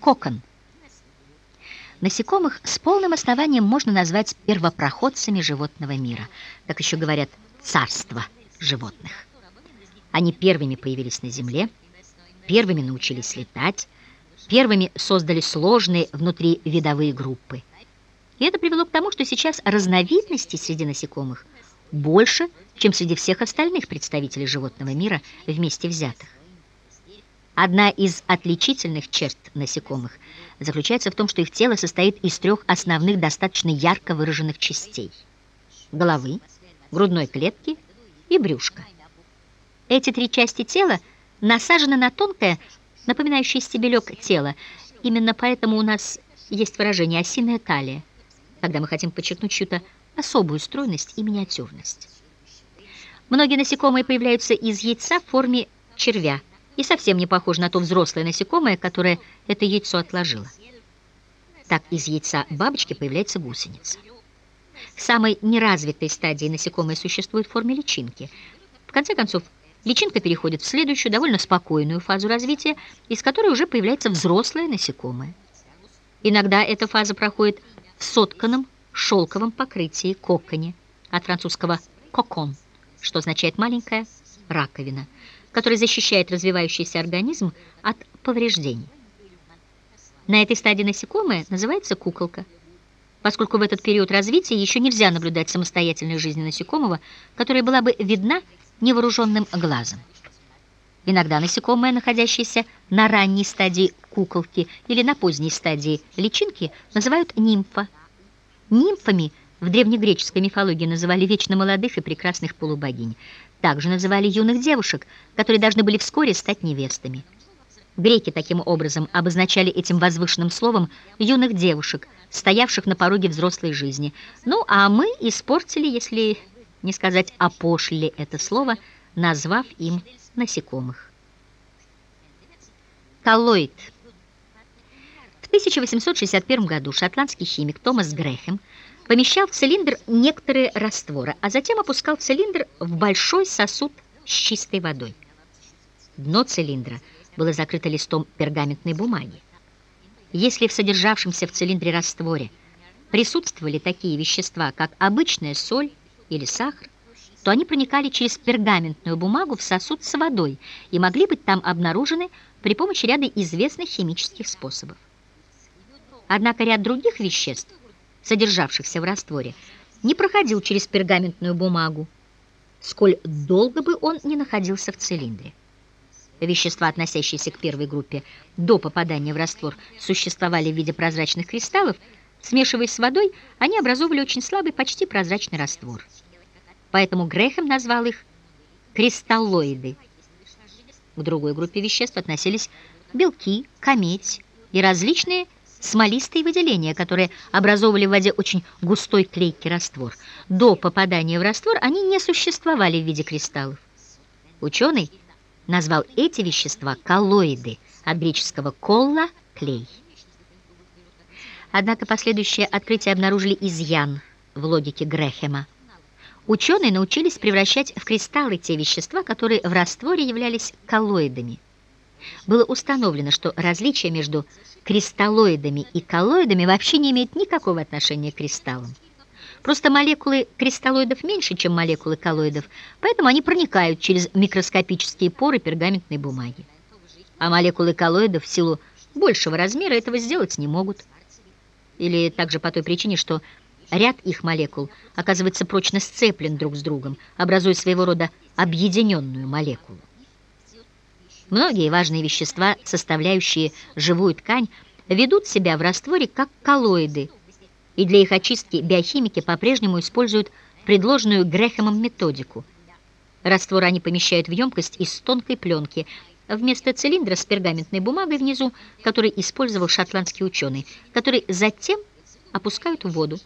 Кокон. Насекомых с полным основанием можно назвать первопроходцами животного мира, как еще говорят «царство животных». Они первыми появились на Земле, первыми научились летать, первыми создали сложные внутривидовые группы. И это привело к тому, что сейчас разновидностей среди насекомых больше, чем среди всех остальных представителей животного мира вместе взятых. Одна из отличительных черт насекомых заключается в том, что их тело состоит из трех основных достаточно ярко выраженных частей – головы, грудной клетки и брюшка. Эти три части тела насажены на тонкое, напоминающее стебелек тело. Именно поэтому у нас есть выражение «осиная талия», когда мы хотим подчеркнуть чью-то особую стройность и миниатюрность. Многие насекомые появляются из яйца в форме червя – и совсем не похож на то взрослое насекомое, которое это яйцо отложило. Так из яйца бабочки появляется гусеница. В самой неразвитой стадии насекомое существует в форме личинки. В конце концов, личинка переходит в следующую, довольно спокойную фазу развития, из которой уже появляется взрослое насекомое. Иногда эта фаза проходит в сотканном шелковом покрытии коконе, от французского «кокон», что означает «маленькая раковина» который защищает развивающийся организм от повреждений. На этой стадии насекомое называется куколка, поскольку в этот период развития еще нельзя наблюдать самостоятельную жизнь насекомого, которая была бы видна невооруженным глазом. Иногда насекомое, находящееся на ранней стадии куколки или на поздней стадии личинки, называют нимфа. Нимфами в древнегреческой мифологии называли вечно молодых и прекрасных полубогинь. Также называли юных девушек, которые должны были вскоре стать невестами. Греки таким образом обозначали этим возвышенным словом юных девушек, стоявших на пороге взрослой жизни. Ну, а мы испортили, если не сказать опошлили это слово, назвав им насекомых. Коллоид. В 1861 году шотландский химик Томас Грэхэм помещал в цилиндр некоторые растворы, а затем опускал цилиндр в большой сосуд с чистой водой. Дно цилиндра было закрыто листом пергаментной бумаги. Если в содержавшемся в цилиндре растворе присутствовали такие вещества, как обычная соль или сахар, то они проникали через пергаментную бумагу в сосуд с водой и могли быть там обнаружены при помощи ряда известных химических способов. Однако ряд других веществ содержавшихся в растворе, не проходил через пергаментную бумагу, сколь долго бы он не находился в цилиндре. Вещества, относящиеся к первой группе, до попадания в раствор, существовали в виде прозрачных кристаллов, смешиваясь с водой, они образовывали очень слабый, почти прозрачный раствор. Поэтому Грэхэм назвал их кристаллоиды. К другой группе веществ относились белки, камедь и различные смолистые выделения, которые образовывали в воде очень густой клейкий раствор. До попадания в раствор они не существовали в виде кристаллов. Ученый назвал эти вещества коллоиды, от греческого «колла» — клей. Однако последующие открытия обнаружили изъян в логике Грэхэма. Ученые научились превращать в кристаллы те вещества, которые в растворе являлись коллоидами. Было установлено, что различие между кристаллоидами и коллоидами вообще не имеет никакого отношения к кристаллам. Просто молекулы кристаллоидов меньше, чем молекулы коллоидов, поэтому они проникают через микроскопические поры пергаментной бумаги. А молекулы коллоидов в силу большего размера этого сделать не могут. Или также по той причине, что ряд их молекул оказывается прочно сцеплен друг с другом, образуя своего рода объединенную молекулу. Многие важные вещества, составляющие живую ткань, ведут себя в растворе как коллоиды, и для их очистки биохимики по-прежнему используют предложенную Грехемом методику. Раствор они помещают в емкость из тонкой пленки, вместо цилиндра с пергаментной бумагой внизу, который использовал шотландский ученый, который затем опускают в воду.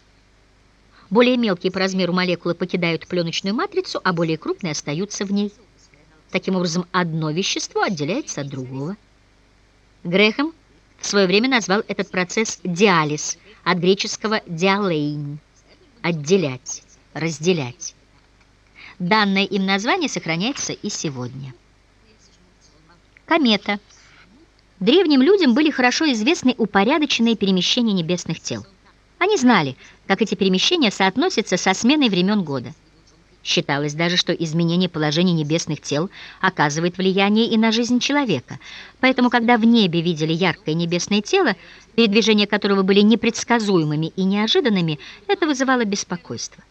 Более мелкие по размеру молекулы покидают пленочную матрицу, а более крупные остаются в ней. Таким образом, одно вещество отделяется от другого. Грехем в свое время назвал этот процесс диализ, от греческого диалейн – отделять, разделять. Данное им название сохраняется и сегодня. Комета. Древним людям были хорошо известны упорядоченные перемещения небесных тел. Они знали, как эти перемещения соотносятся со сменой времен года. Считалось даже, что изменение положения небесных тел оказывает влияние и на жизнь человека. Поэтому, когда в небе видели яркое небесное тело, передвижения которого были непредсказуемыми и неожиданными, это вызывало беспокойство.